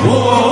我。